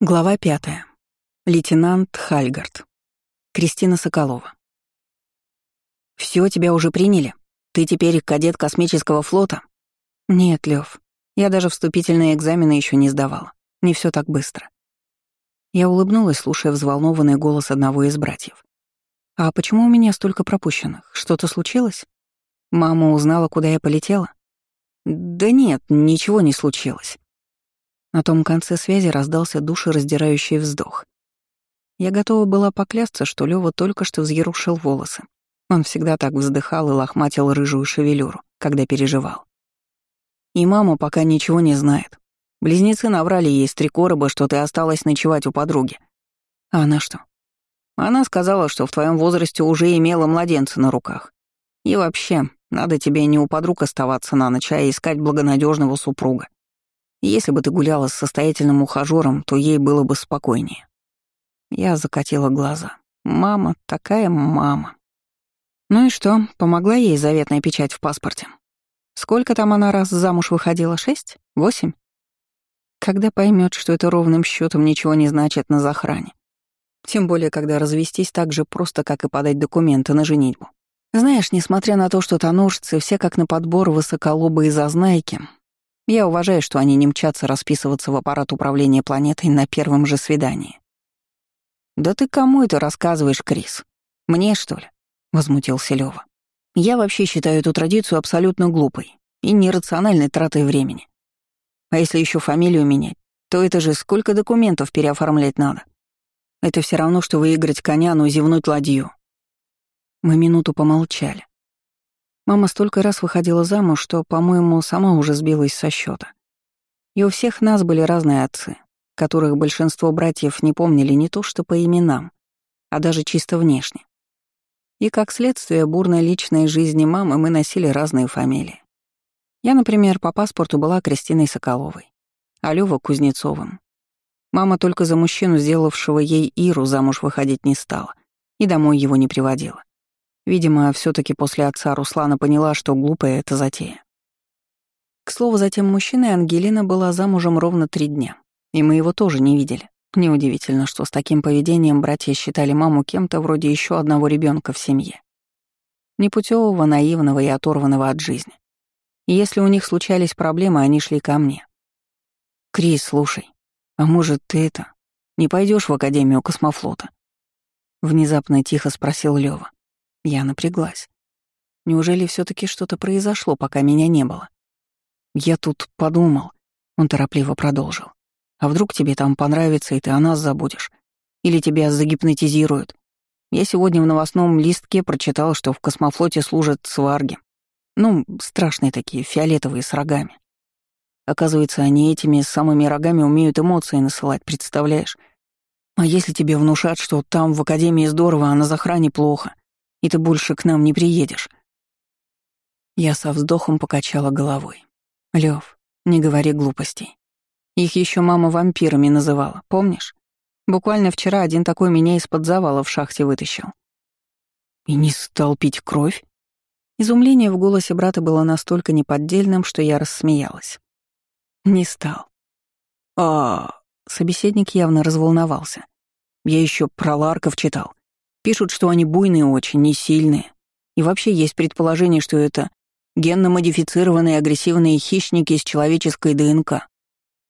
Глава пятая. Лейтенант Хальгард. Кристина Соколова. Все тебя уже приняли? Ты теперь кадет космического флота?» «Нет, Лев, я даже вступительные экзамены еще не сдавала. Не все так быстро». Я улыбнулась, слушая взволнованный голос одного из братьев. «А почему у меня столько пропущенных? Что-то случилось? Мама узнала, куда я полетела?» «Да нет, ничего не случилось». На том конце связи раздался душераздирающий вздох. Я готова была поклясться, что Лёва только что взъерушил волосы. Он всегда так вздыхал и лохматил рыжую шевелюру, когда переживал. И мама пока ничего не знает. Близнецы наврали ей с три короба, что ты осталась ночевать у подруги. А она что? Она сказала, что в твоем возрасте уже имела младенца на руках. И вообще, надо тебе не у подруг оставаться на ночь, а искать благонадежного супруга. Если бы ты гуляла с состоятельным ухажером, то ей было бы спокойнее. Я закатила глаза. Мама, такая мама. Ну и что, помогла ей заветная печать в паспорте? Сколько там она раз замуж выходила? Шесть? Восемь? Когда поймет, что это ровным счетом ничего не значит на захране. Тем более, когда развестись так же просто, как и подать документы на женитьбу. Знаешь, несмотря на то, что тоножцы все как на подбор высоколобые зазнайки, я уважаю, что они не мчатся расписываться в аппарат управления планетой на первом же свидании. «Да ты кому это рассказываешь, Крис? Мне, что ли?» — возмутился Лёва. «Я вообще считаю эту традицию абсолютно глупой и нерациональной тратой времени. А если еще фамилию менять, то это же сколько документов переоформлять надо. Это все равно, что выиграть коня, но зевнуть ладью». Мы минуту помолчали. Мама столько раз выходила замуж, что, по-моему, сама уже сбилась со счета. И у всех нас были разные отцы, которых большинство братьев не помнили не то что по именам, а даже чисто внешне. И как следствие бурной личной жизни мамы мы носили разные фамилии. Я, например, по паспорту была Кристиной Соколовой, а Лёва — Кузнецовым. Мама только за мужчину, сделавшего ей Иру, замуж выходить не стала и домой его не приводила. Видимо, все таки после отца Руслана поняла, что глупая эта затея. К слову, за тем мужчиной Ангелина была замужем ровно три дня, и мы его тоже не видели. Неудивительно, что с таким поведением братья считали маму кем-то вроде еще одного ребенка в семье. Непутевого, наивного и оторванного от жизни. И если у них случались проблемы, они шли ко мне. «Крис, слушай, а может, ты это, не пойдешь в Академию космофлота?» Внезапно тихо спросил Лёва. Я напряглась. Неужели все таки что-то произошло, пока меня не было? Я тут подумал. Он торопливо продолжил. А вдруг тебе там понравится, и ты о нас забудешь? Или тебя загипнотизируют? Я сегодня в новостном листке прочитал, что в космофлоте служат сварги. Ну, страшные такие, фиолетовые, с рогами. Оказывается, они этими самыми рогами умеют эмоции насылать, представляешь? А если тебе внушат, что там в Академии здорово, а на захране плохо, и ты больше к нам не приедешь». Я со вздохом покачала головой. Лев, не говори глупостей. Их еще мама вампирами называла, помнишь? Буквально вчера один такой меня из-под завала в шахте вытащил. И не стал пить кровь? Изумление в голосе брата было настолько неподдельным, что я рассмеялась. Не стал. А, собеседник явно разволновался. Я еще про ларков читал. Пишут, что они буйные очень, не сильные. И вообще есть предположение, что это генно-модифицированные агрессивные хищники с человеческой ДНК.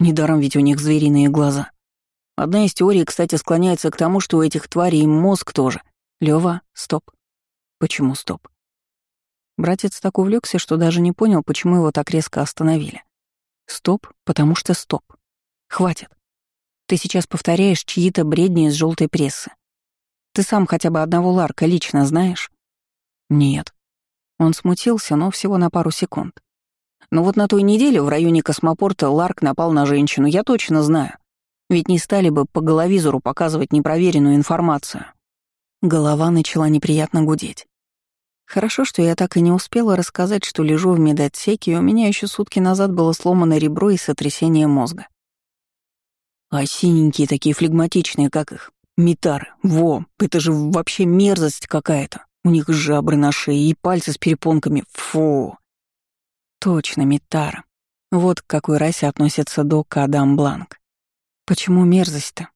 Недаром ведь у них звериные глаза. Одна из теорий, кстати, склоняется к тому, что у этих тварей мозг тоже. Лёва, стоп. Почему стоп? Братец так увлекся, что даже не понял, почему его так резко остановили. Стоп, потому что стоп. Хватит. Ты сейчас повторяешь чьи-то бредни из желтой прессы. Ты сам хотя бы одного Ларка лично знаешь?» «Нет». Он смутился, но всего на пару секунд. «Но вот на той неделе в районе космопорта Ларк напал на женщину, я точно знаю. Ведь не стали бы по головизору показывать непроверенную информацию». Голова начала неприятно гудеть. Хорошо, что я так и не успела рассказать, что лежу в медотсеке, и у меня еще сутки назад было сломано ребро и сотрясение мозга. А синенькие такие флегматичные, как их, Митары, во, это же вообще мерзость какая-то. У них жабры на шее и пальцы с перепонками. Фу. Точно, Митара. Вот к какой расе относится док Адам Бланк. Почему мерзость-то?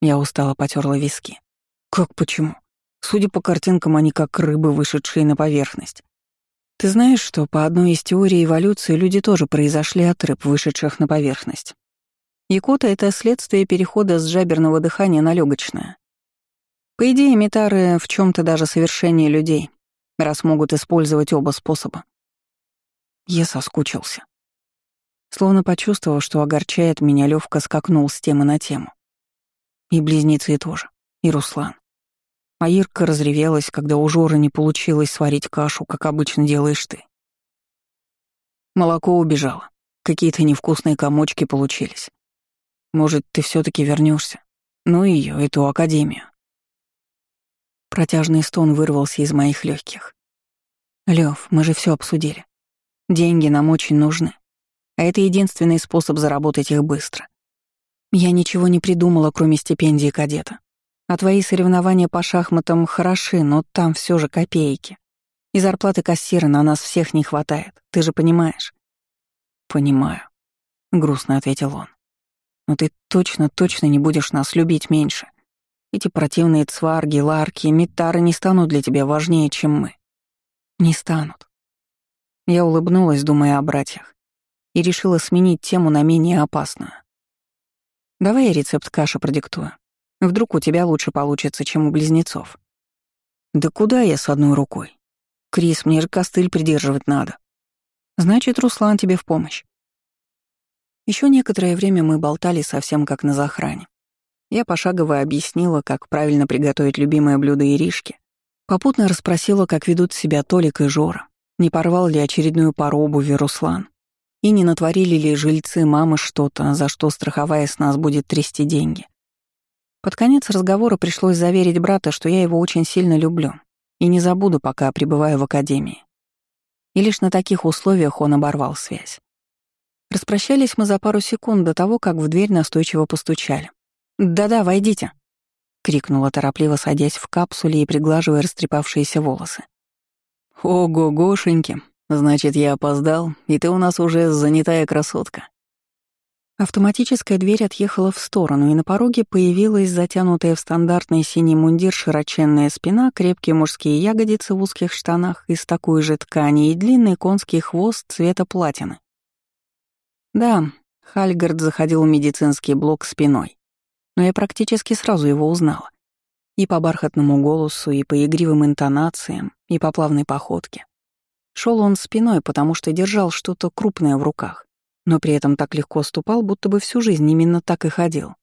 Я устало потерла виски. Как почему? Судя по картинкам, они как рыбы, вышедшие на поверхность. Ты знаешь, что по одной из теорий эволюции люди тоже произошли от рыб, вышедших на поверхность. Якута — это следствие перехода с жаберного дыхания на легочное. По идее, метары в чем то даже совершеннее людей, раз могут использовать оба способа. Я соскучился. Словно почувствовав, что огорчает меня, Левка скакнул с темы на тему. И близнецы тоже, и Руслан. А Ирка разревелась, когда у Жоры не получилось сварить кашу, как обычно делаешь ты. Молоко убежало. Какие-то невкусные комочки получились. Может, ты все таки вернешься? Ну и ее, эту академию. Протяжный стон вырвался из моих легких. Лев, мы же все обсудили. Деньги нам очень нужны. А это единственный способ заработать их быстро. Я ничего не придумала, кроме стипендии кадета. А твои соревнования по шахматам хороши, но там все же копейки. И зарплаты кассира на нас всех не хватает, ты же понимаешь. Понимаю, грустно ответил он. Но ты точно-точно не будешь нас любить меньше. Эти противные цварги, ларки, метары не станут для тебя важнее, чем мы. Не станут. Я улыбнулась, думая о братьях, и решила сменить тему на менее опасную. Давай я рецепт каши продиктую. Вдруг у тебя лучше получится, чем у близнецов. Да куда я с одной рукой? Крис, мне же костыль придерживать надо. Значит, Руслан тебе в помощь. Еще некоторое время мы болтали совсем как на захране. Я пошагово объяснила, как правильно приготовить любимое блюдо Иришки, попутно расспросила, как ведут себя Толик и Жора, не порвал ли очередную пару обуви Руслан? И не натворили ли жильцы мамы что-то, за что страховая с нас будет трясти деньги? Под конец разговора пришлось заверить брата, что я его очень сильно люблю и не забуду, пока пребываю в академии. И лишь на таких условиях он оборвал связь. Распрощались мы за пару секунд до того, как в дверь настойчиво постучали. «Да-да, войдите», — крикнула торопливо, садясь в капсуле и приглаживая растрепавшиеся волосы. «Ого, Гошеньки, значит, я опоздал, и ты у нас уже занятая красотка». Автоматическая дверь отъехала в сторону, и на пороге появилась затянутая в стандартный синий мундир широченная спина, крепкие мужские ягодицы в узких штанах из такой же ткани и длинный конский хвост цвета платины. Да, Хальгард заходил в медицинский блок спиной, но я практически сразу его узнала. И по бархатному голосу, и по игривым интонациям, и по плавной походке. Шел он спиной, потому что держал что-то крупное в руках, но при этом так легко ступал, будто бы всю жизнь именно так и ходил.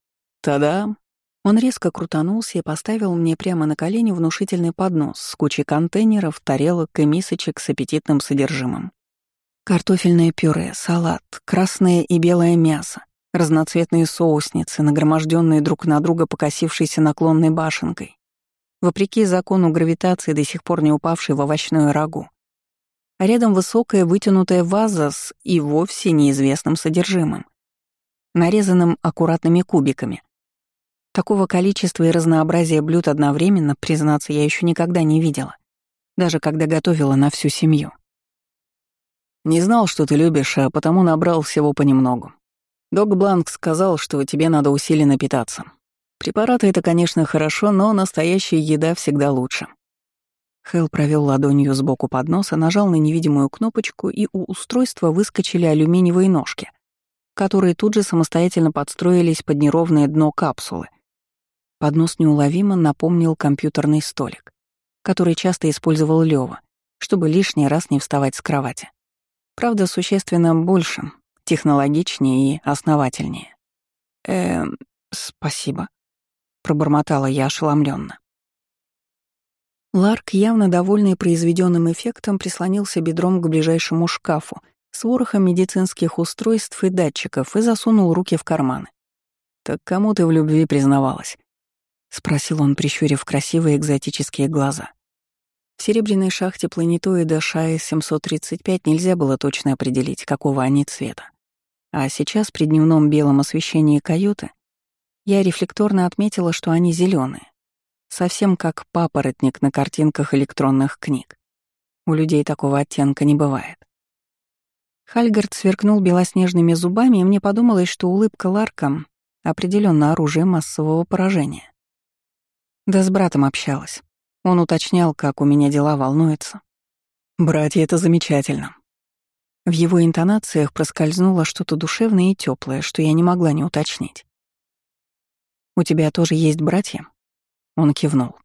Та-дам! Он резко крутанулся и поставил мне прямо на колени внушительный поднос с кучей контейнеров, тарелок и мисочек с аппетитным содержимым. Картофельное пюре, салат, красное и белое мясо, разноцветные соусницы, нагроможденные друг на друга покосившейся наклонной башенкой, вопреки закону гравитации, до сих пор не упавшей в овощную рагу. А рядом высокая вытянутая ваза с и вовсе неизвестным содержимым, нарезанным аккуратными кубиками. Такого количества и разнообразия блюд одновременно, признаться, я еще никогда не видела, даже когда готовила на всю семью. Не знал, что ты любишь, а потому набрал всего понемногу. Док Бланк сказал, что тебе надо усиленно питаться. Препараты — это, конечно, хорошо, но настоящая еда всегда лучше. Хелл провел ладонью сбоку подноса, нажал на невидимую кнопочку, и у устройства выскочили алюминиевые ножки, которые тут же самостоятельно подстроились под неровное дно капсулы. Поднос неуловимо напомнил компьютерный столик, который часто использовал Лёва, чтобы лишний раз не вставать с кровати. Правда, существенно больше, технологичнее и основательнее. Эм, спасибо, пробормотала я ошеломленно. Ларк, явно довольный произведенным эффектом, прислонился бедром к ближайшему шкафу с ворохом медицинских устройств и датчиков и засунул руки в карманы. «Так кому ты в любви признавалась?» — спросил он, прищурив красивые экзотические глаза. В серебряной шахте планетоида Шая-735 нельзя было точно определить, какого они цвета. А сейчас, при дневном белом освещении каюты, я рефлекторно отметила, что они зеленые, совсем как папоротник на картинках электронных книг. У людей такого оттенка не бывает. Хальгард сверкнул белоснежными зубами, и мне подумалось, что улыбка Ларка Определенно оружие массового поражения. Да с братом общалась. Он уточнял, как у меня дела волнуются. «Братья, это замечательно». В его интонациях проскользнуло что-то душевное и теплое, что я не могла не уточнить. «У тебя тоже есть братья?» Он кивнул.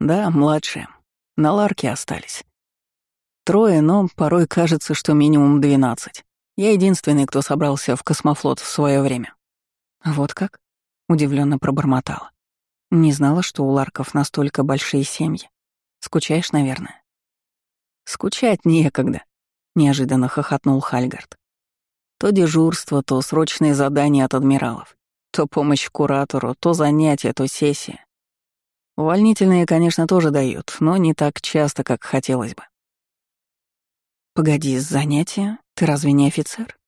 «Да, младшие. На ларке остались. Трое, но порой кажется, что минимум двенадцать. Я единственный, кто собрался в космофлот в свое время». «Вот как?» — удивленно пробормотала. «Не знала, что у ларков настолько большие семьи. Скучаешь, наверное?» «Скучать некогда», — неожиданно хохотнул Хальгард. «То дежурство, то срочные задания от адмиралов, то помощь куратору, то занятия, то сессия. Увольнительные, конечно, тоже дают, но не так часто, как хотелось бы. «Погоди, занятия? Ты разве не офицер?»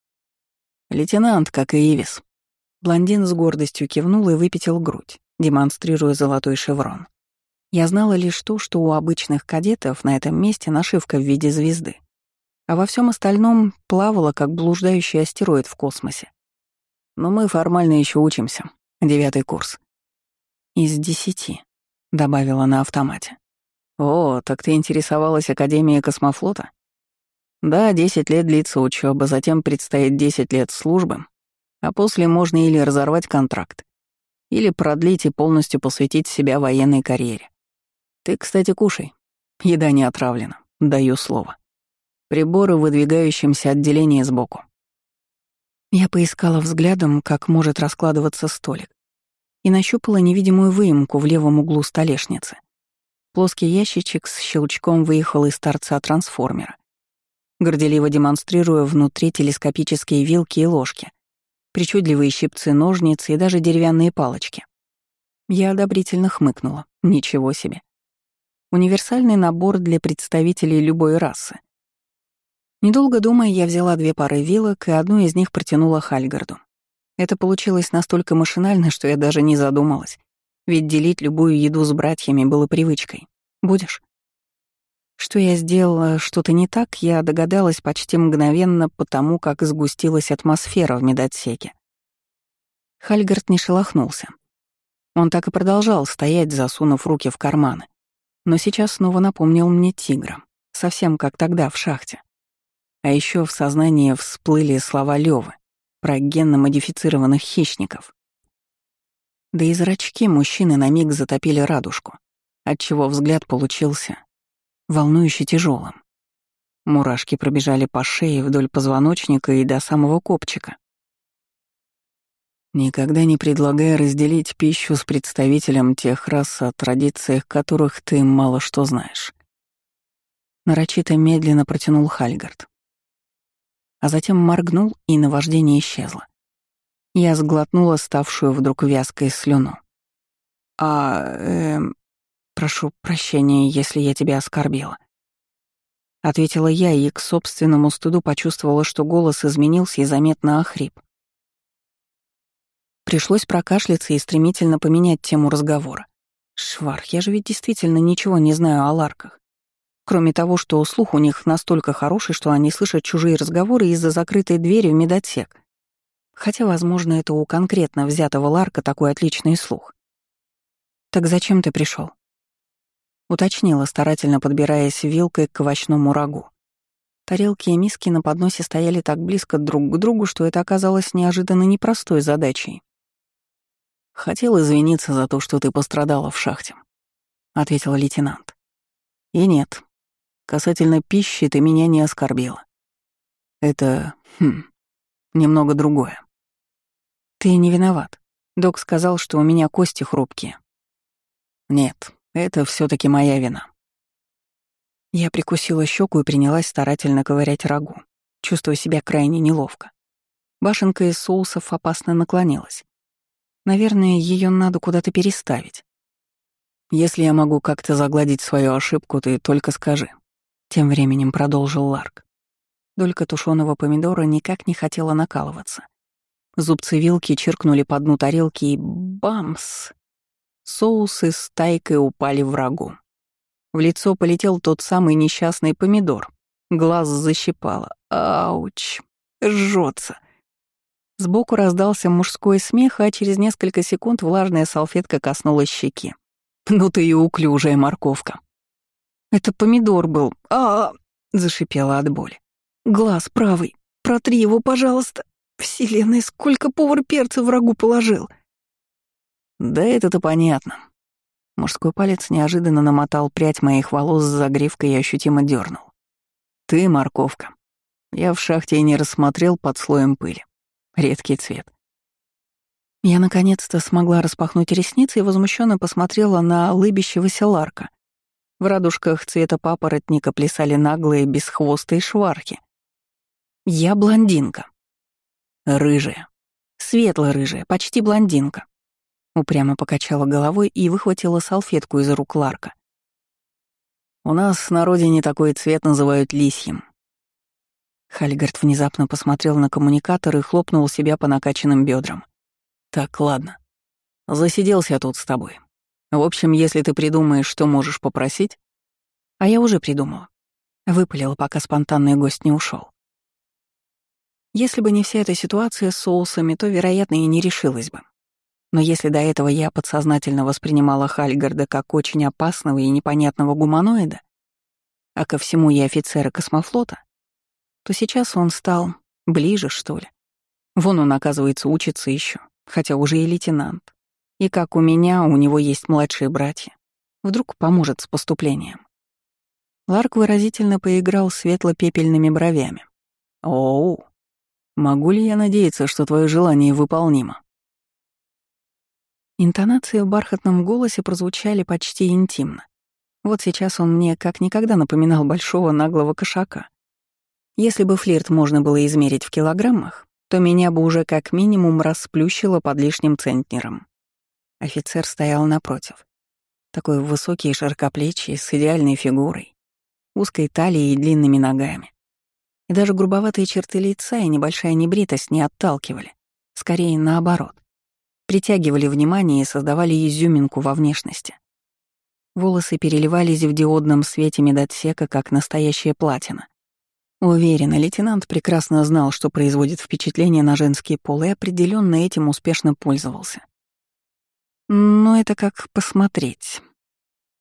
«Лейтенант, как и Ивис». Блондин с гордостью кивнул и выпятил грудь, демонстрируя золотой шеврон. Я знала лишь то, что у обычных кадетов на этом месте нашивка в виде звезды, а во всем остальном плавала, как блуждающий астероид в космосе. Но мы формально еще учимся. Девятый курс. Из десяти добавила на автомате. «О, так ты интересовалась Академией космофлота?» «Да, десять лет длится учеба, затем предстоит десять лет службы, а после можно или разорвать контракт, или продлить и полностью посвятить себя военной карьере. Ты, кстати, кушай. Еда не отравлена, даю слово. Приборы в выдвигающемся отделении сбоку». Я поискала взглядом, как может раскладываться столик, и нащупала невидимую выемку в левом углу столешницы. Плоский ящичек с щелчком выехал из торца трансформера, горделиво демонстрируя внутри телескопические вилки и ложки, причудливые щипцы ножницы и даже деревянные палочки. Я одобрительно хмыкнула. Ничего себе. Универсальный набор для представителей любой расы. Недолго думая, я взяла две пары вилок и одну из них протянула Хальгарду. Это получилось настолько машинально, что я даже не задумалась. Ведь делить любую еду с братьями было привычкой. Будешь? Что я сделала что-то не так, я догадалась почти мгновенно потому, как сгустилась атмосфера в медотсеке. Хальгард не шелохнулся. Он так и продолжал стоять, засунув руки в карманы. Но сейчас снова напомнил мне тигра, совсем как тогда в шахте. А еще в сознании всплыли слова Лёвы про генно-модифицированных хищников. Да и зрачки мужчины на миг затопили радужку, отчего взгляд получился волнующе тяжелым. Мурашки пробежали по шее вдоль позвоночника и до самого копчика. Никогда не предлагай разделить пищу с представителем тех рас, о традициях которых ты мало что знаешь. Нарочито медленно протянул Хальгард а затем моргнул, и наваждение исчезло. Я сглотнула ставшую вдруг вязкой слюну. «А, эм, прошу прощения, если я тебя оскорбила». Ответила я и к собственному стыду почувствовала, что голос изменился и заметно охрип. Пришлось прокашляться и стремительно поменять тему разговора. Швар, я же ведь действительно ничего не знаю о ларках. Кроме того, что слух у них настолько хороший, что они слышат чужие разговоры из-за закрытой двери в медотсек. Хотя, возможно, это у конкретно взятого Ларка такой отличный слух. «Так зачем ты пришел? Уточнила, старательно подбираясь вилкой к овощному рагу. Тарелки и миски на подносе стояли так близко друг к другу, что это оказалось неожиданно непростой задачей. «Хотел извиниться за то, что ты пострадала в шахте», — ответил лейтенант. «И нет, Касательно пищи ты меня не оскорбила. Это, хм, немного другое. Ты не виноват. Док сказал, что у меня кости хрупкие. Нет, это все таки моя вина. Я прикусила щеку и принялась старательно ковырять рагу, чувствуя себя крайне неловко. Башенка из соусов опасно наклонилась. Наверное, ее надо куда-то переставить. Если я могу как-то загладить свою ошибку, ты только скажи. Тем временем продолжил Ларк. Долька тушеного помидора никак не хотела накалываться. Зубцы вилки чиркнули по дну тарелки и бамс! Соусы с тайкой упали врагу. В лицо полетел тот самый несчастный помидор. Глаз защипало. Ауч! Жжется. Сбоку раздался мужской смех, а через несколько секунд влажная салфетка коснулась щеки. «Ну ты и уклюжая морковка». «Это помидор был. а, -а, -а зашипела от боли. «Глаз правый. Протри его, пожалуйста. Вселенная, сколько повар перца врагу положил!» «Да это-то понятно». Мужской палец неожиданно намотал прядь моих волос с загривкой и ощутимо дернул. «Ты морковка. Я в шахте и не рассмотрел под слоем пыли. Редкий цвет. Я наконец-то смогла распахнуть ресницы и возмущенно посмотрела на лыбящегося Ларка. В радужках цвета папоротника плясали наглые бесхвостые шварки. Я блондинка. Рыжая. Светло-рыжая, почти блондинка. Упрямо покачала головой и выхватила салфетку из рук Ларка. «У нас на родине такой цвет называют лисьим. Хальгард внезапно посмотрел на коммуникатор и хлопнул себя по накачанным бедрам. «Так, ладно. Засиделся тут с тобой. В общем, если ты придумаешь, что можешь попросить...» «А я уже придумала». Выпалила, пока спонтанный гость не ушел. Если бы не вся эта ситуация с соусами, то, вероятно, и не решилась бы. Но если до этого я подсознательно воспринимала Хальгарда как очень опасного и непонятного гуманоида, а ко всему я офицера космофлота, то сейчас он стал ближе, что ли. Вон он, оказывается, учится еще, хотя уже и лейтенант. И как у меня, у него есть младшие братья. Вдруг поможет с поступлением. Ларк выразительно поиграл светло-пепельными бровями. «Оу, могу ли я надеяться, что твое желание выполнимо?» Интонации в бархатном голосе прозвучали почти интимно. Вот сейчас он мне как никогда напоминал большого наглого кошака, если бы флирт можно было измерить в килограммах, то меня бы уже как минимум расплющило под лишним центнером. Офицер стоял напротив. Такой высокий и широкоплечий, с идеальной фигурой, узкой талией и длинными ногами. И даже грубоватые черты лица и небольшая небритость не отталкивали. Скорее, наоборот. Притягивали внимание и создавали изюминку во внешности. Волосы переливались в диодном свете медотсека, как настоящая платина. Уверена, лейтенант прекрасно знал, что производит впечатление на женский пол, и определенно этим успешно пользовался. Но это как посмотреть.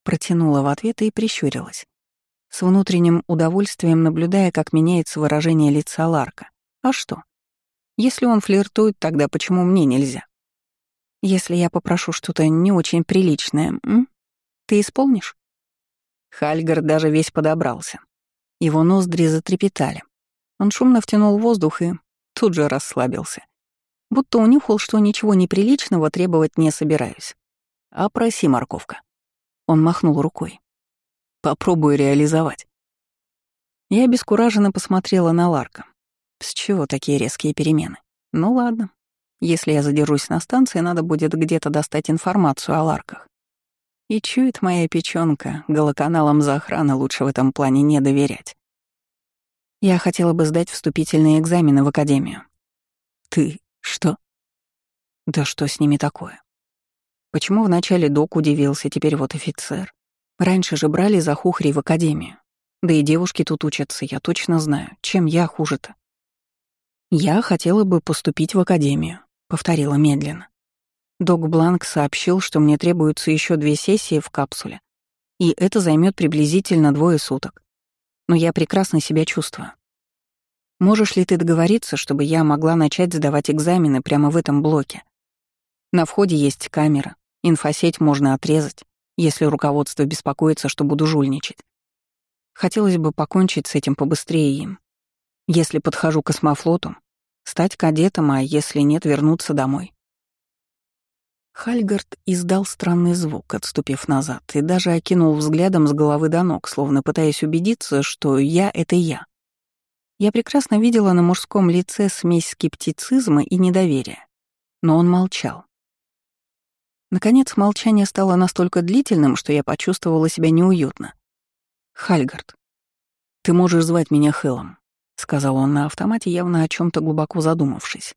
Протянула в ответ и прищурилась. С внутренним удовольствием наблюдая, как меняется выражение лица Ларка. А что? Если он флиртует, тогда почему мне нельзя? Если я попрошу что-то не очень приличное, м? ты исполнишь? Хальгар даже весь подобрался. Его ноздри затрепетали. Он шумно втянул воздух и тут же расслабился. Будто унюхал, что ничего неприличного требовать не собираюсь. «А проси, морковка». Он махнул рукой. «Попробую реализовать». Я обескураженно посмотрела на Ларка. С чего такие резкие перемены? Ну ладно. Если я задержусь на станции, надо будет где-то достать информацию о Ларках. И чует моя печёнка, голоканалам за охраны лучше в этом плане не доверять. Я хотела бы сдать вступительные экзамены в академию. Ты что? Да что с ними такое? Почему вначале док удивился, теперь вот офицер? Раньше же брали за хухрей в академию. Да и девушки тут учатся, я точно знаю. Чем я хуже-то? Я хотела бы поступить в академию, повторила медленно. Док Бланк сообщил, что мне требуются еще две сессии в капсуле, и это займет приблизительно двое суток. Но я прекрасно себя чувствую. Можешь ли ты договориться, чтобы я могла начать сдавать экзамены прямо в этом блоке? На входе есть камера, инфосеть можно отрезать, если руководство беспокоится, что буду жульничать. Хотелось бы покончить с этим побыстрее им. Если подхожу к космофлоту, стать кадетом, а если нет, вернуться домой. Хальгард издал странный звук, отступив назад, и даже окинул взглядом с головы до ног, словно пытаясь убедиться, что я — это я. Я прекрасно видела на мужском лице смесь скептицизма и недоверия, но он молчал. Наконец, молчание стало настолько длительным, что я почувствовала себя неуютно. «Хальгард, ты можешь звать меня Хелом», — сказал он на автомате, явно о чем то глубоко задумавшись.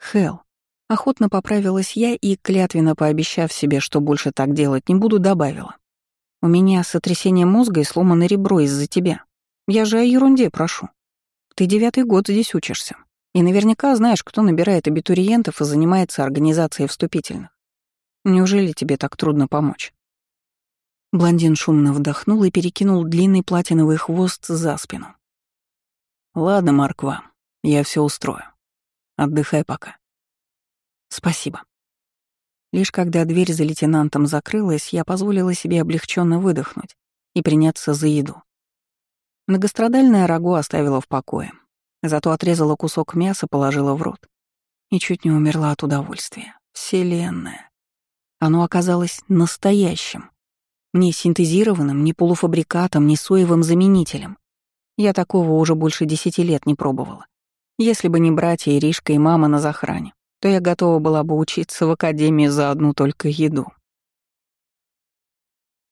«Хел», Охотно поправилась я и, клятвенно пообещав себе, что больше так делать не буду, добавила. «У меня сотрясение мозга и сломано ребро из-за тебя. Я же о ерунде прошу. Ты девятый год здесь учишься. И наверняка знаешь, кто набирает абитуриентов и занимается организацией вступительных. Неужели тебе так трудно помочь?» Блондин шумно вдохнул и перекинул длинный платиновый хвост за спину. «Ладно, Марква, я все устрою. Отдыхай пока». «Спасибо». Лишь когда дверь за лейтенантом закрылась, я позволила себе облегченно выдохнуть и приняться за еду. Многострадальное рагу оставила в покое, зато отрезала кусок мяса, положила в рот и чуть не умерла от удовольствия. Вселенная. Оно оказалось настоящим. Не синтезированным, не полуфабрикатом, не соевым заменителем. Я такого уже больше десяти лет не пробовала. Если бы не братья Иришка и мама на захране, то я готова была бы учиться в академии за одну только еду.